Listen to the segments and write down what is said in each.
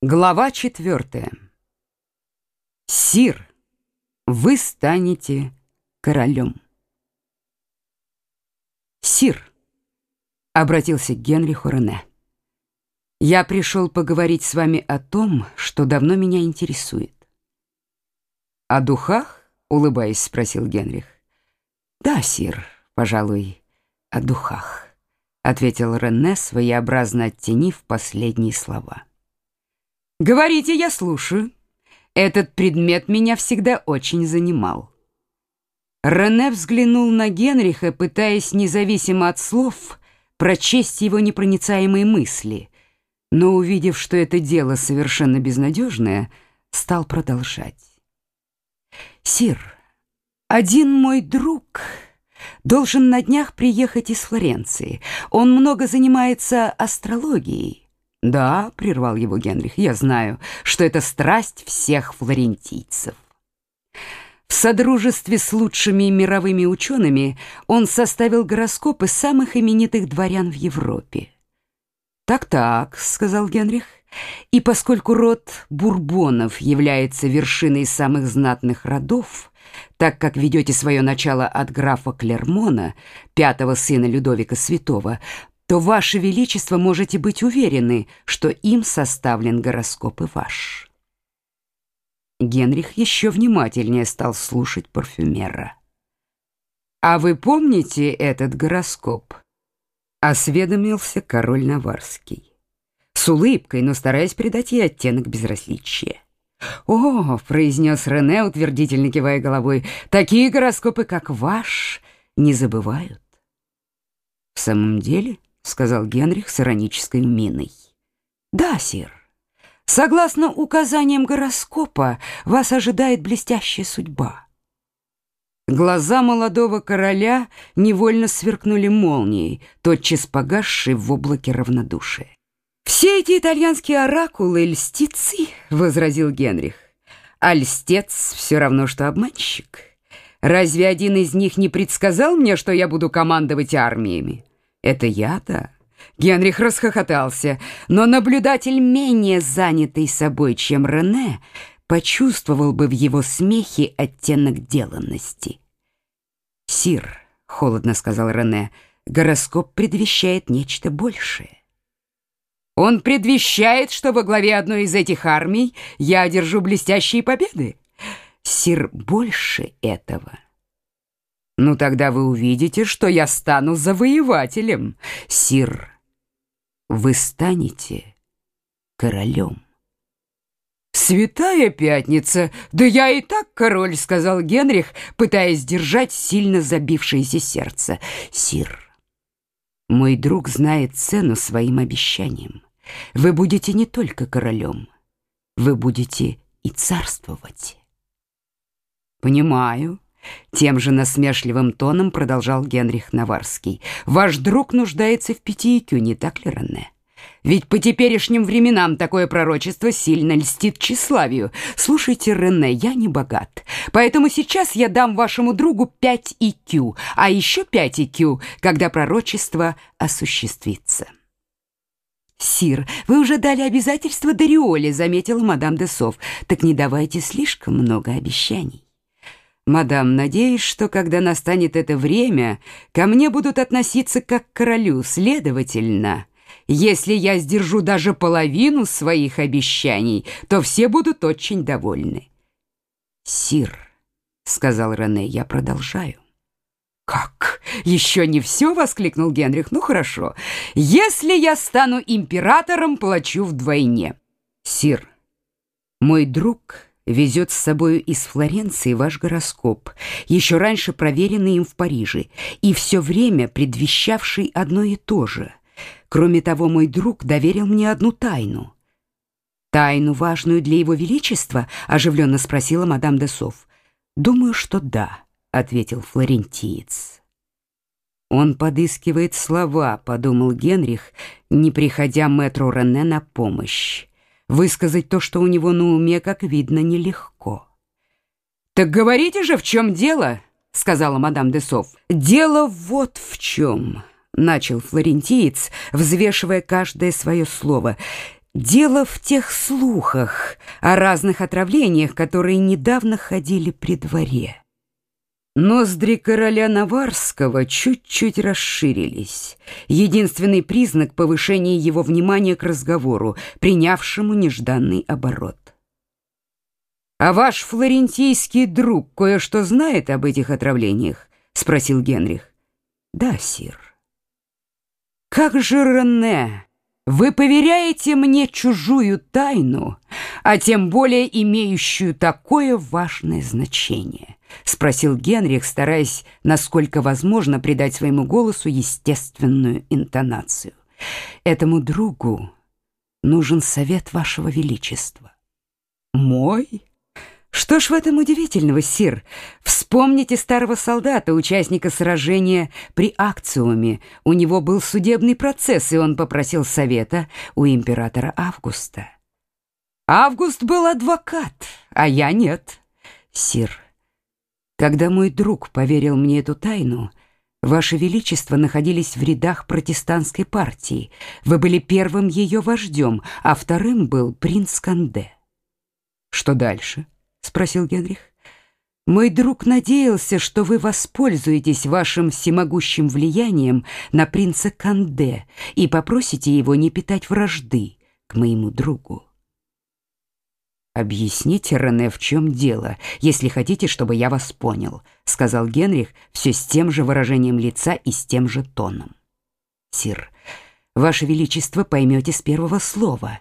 Глава четвертая. Сир, вы станете королем. Сир, обратился к Генриху Рене. Я пришел поговорить с вами о том, что давно меня интересует. О духах? улыбаясь, спросил Генрих. Да, сир, пожалуй, о духах, ответил Рене, своеобразно оттенив последние слова. Говорите, я слушаю. Этот предмет меня всегда очень занимал. Рене взглянул на Генриха, пытаясь независимо от слов прочесть его непроницаемые мысли, но увидев, что это дело совершенно безнадежное, стал продолжать. Сир, один мой друг должен на днях приехать из Флоренции. Он много занимается астрологией. «Да», — прервал его Генрих, — «я знаю, что это страсть всех флорентийцев». В содружестве с лучшими мировыми учеными он составил гороскопы самых именитых дворян в Европе. «Так-так», — сказал Генрих, — «и поскольку род Бурбонов является вершиной самых знатных родов, так как ведете свое начало от графа Клермона, пятого сына Людовика Святого, то, Ваше Величество, можете быть уверены, что им составлен гороскоп и ваш. Генрих еще внимательнее стал слушать парфюмера. «А вы помните этот гороскоп?» — осведомился король Наварский. С улыбкой, но стараясь придать ей оттенок безразличия. «О!» — произнес Рене, утвердительно кивая головой. «Такие гороскопы, как ваш, не забывают». «В самом деле?» Сказал Генрих с иронической миной. Да, сир. Согласно указаниям гороскопа, вас ожидает блестящая судьба. Глаза молодого короля невольно сверкнули молнией, тотчас погасшей в облаке равнодушия. «Все эти итальянские оракулы — льстицы», — возразил Генрих. «А льстец все равно, что обманщик. Разве один из них не предсказал мне, что я буду командовать армиями? Это я-то? Генрих расхохотался, но наблюдатель, менее занятый собой, чем Рене, почувствовал бы в его смехе оттенок деланности. «Сир», — холодно сказал Рене, — «гороскоп предвещает нечто большее». «Он предвещает, что во главе одной из этих армий я одержу блестящие победы?» «Сир, больше этого». Ну тогда вы увидите, что я стану завоевателем, сир. Вы станете королем. «Святая пятница! Да я и так король!» — сказал Генрих, пытаясь держать сильно забившееся сердце. «Сир, мой друг знает цену своим обещаниям. Вы будете не только королем, вы будете и царствовать». «Понимаю», тем же насмешливым тоном продолжал Генрих Наварский. «Ваш друг нуждается в пяти икю, не так ли, Рене? Ведь по теперешним временам такое пророчество сильно льстит тщеславию. Слушайте, Рене, я не богат, поэтому сейчас я дам вашему другу пять икю, а еще пять икю, когда пророчество осуществится». «Сир, вы уже дали обязательство Дариоле», — заметила мадам де Сов. «Так не давайте слишком много обещаний». «Мадам, надеюсь, что когда настанет это время, ко мне будут относиться как к королю, следовательно. Если я сдержу даже половину своих обещаний, то все будут очень довольны». «Сир», — сказал Рене, — «я продолжаю». «Как? Еще не все?» — воскликнул Генрих. «Ну, хорошо. Если я стану императором, плачу вдвойне». «Сир, мой друг...» везет с собою из Флоренции ваш гороскоп, еще раньше проверенный им в Париже, и все время предвещавший одно и то же. Кроме того, мой друг доверил мне одну тайну. «Тайну, важную для его величества?» — оживленно спросила мадам де Сов. «Думаю, что да», — ответил флорентиец. «Он подыскивает слова», — подумал Генрих, не приходя мэтру Рене на помощь. Высказать то, что у него на уме, как видно, нелегко. «Так говорите же, в чем дело?» — сказала мадам де Сов. «Дело вот в чем», — начал флорентиец, взвешивая каждое свое слово. Дело в тех слухах о разных отравлениях, которые недавно ходили при дворе. Ноздри короля Наварского чуть-чуть расширились. Единственный признак повышения его внимания к разговору, принявшему нежданный оборот. «А ваш флорентийский друг кое-что знает об этих отравлениях?» — спросил Генрих. «Да, сир». «Как же Рене вы поверяете мне чужую тайну, а тем более имеющую такое важное значение?» — спросил Генрих, стараясь, насколько возможно, придать своему голосу естественную интонацию. «Этому другу нужен совет вашего величества». «Мой?» Что ж в этом удивительного, сир? Вспомните старого солдата, участника сражения при Акциуме. У него был судебный процесс, и он попросил совета у императора Августа. Август был адвокат, а я нет. Сир, когда мой друг поверил мне эту тайну, Ваше Величество находились в рядах протестантской партии. Вы были первым ее вождем, а вторым был принц Канде. Что дальше? — спросил Генрих. Мой друг надеялся, что вы воспользуетесь вашим всемогущим влиянием на принца Канде и попросите его не питать вражды к моему другу. «Объясните, Рене, в чем дело, если хотите, чтобы я вас понял», — сказал Генрих все с тем же выражением лица и с тем же тоном. «Сир, ваше величество поймете с первого слова.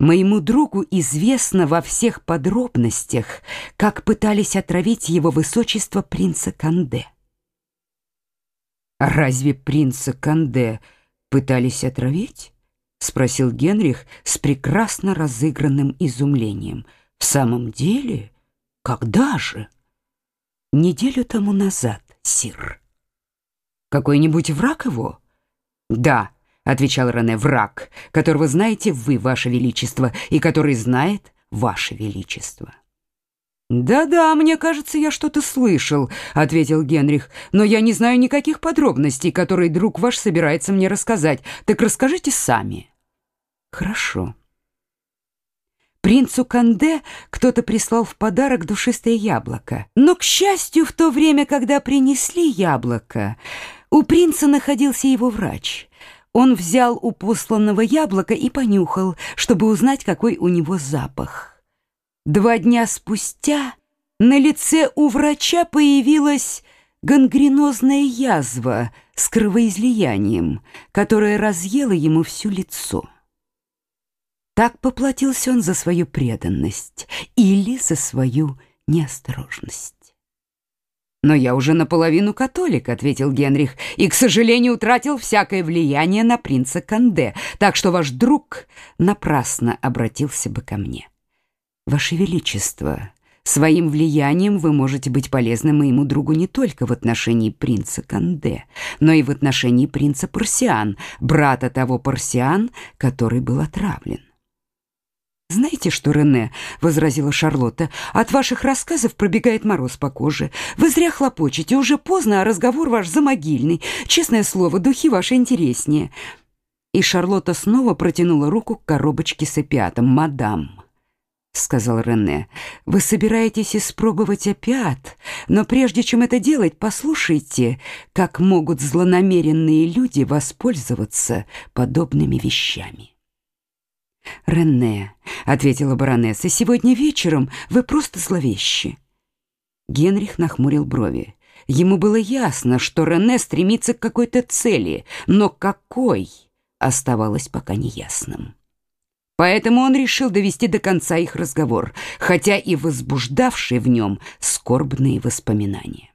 Моему другу известно во всех подробностях, как пытались отравить его высочество принца Канде. «Разве принца Канде пытались отравить?» — спросил Генрих с прекрасно разыгранным изумлением. «В самом деле? Когда же?» «Неделю тому назад, сир». «Какой-нибудь враг его?» «Да» отвечал Рене, враг, которого знаете вы, ваше величество, и который знает ваше величество. «Да-да, мне кажется, я что-то слышал», — ответил Генрих, «но я не знаю никаких подробностей, которые друг ваш собирается мне рассказать. Так расскажите сами». «Хорошо». Принцу Канде кто-то прислал в подарок душистое яблоко. Но, к счастью, в то время, когда принесли яблоко, у принца находился его врач — он взял у посланного яблоко и понюхал, чтобы узнать, какой у него запах. Два дня спустя на лице у врача появилась гангренозная язва с кровоизлиянием, которая разъела ему всё лицо. Так поплатился он за свою преданность или за свою неосторожность. «Но я уже наполовину католик», — ответил Генрих, «и, к сожалению, утратил всякое влияние на принца Канде, так что ваш друг напрасно обратился бы ко мне». «Ваше Величество, своим влиянием вы можете быть полезны моему другу не только в отношении принца Канде, но и в отношении принца Парсиан, брата того Парсиан, который был отравлен. «Знаете что, Рене?» — возразила Шарлотта. «От ваших рассказов пробегает мороз по коже. Вы зря хлопочете, уже поздно, а разговор ваш замогильный. Честное слово, духи ваши интереснее». И Шарлотта снова протянула руку к коробочке с опиатом. «Мадам», — сказал Рене, — «вы собираетесь испробовать опиат, но прежде чем это делать, послушайте, как могут злонамеренные люди воспользоваться подобными вещами». «Рене», — ответила баронесса, — «сегодня вечером вы просто зловещи». Генрих нахмурил брови. Ему было ясно, что Рене стремится к какой-то цели, но какой оставалось пока неясным. Поэтому он решил довести до конца их разговор, хотя и возбуждавший в нем скорбные воспоминания.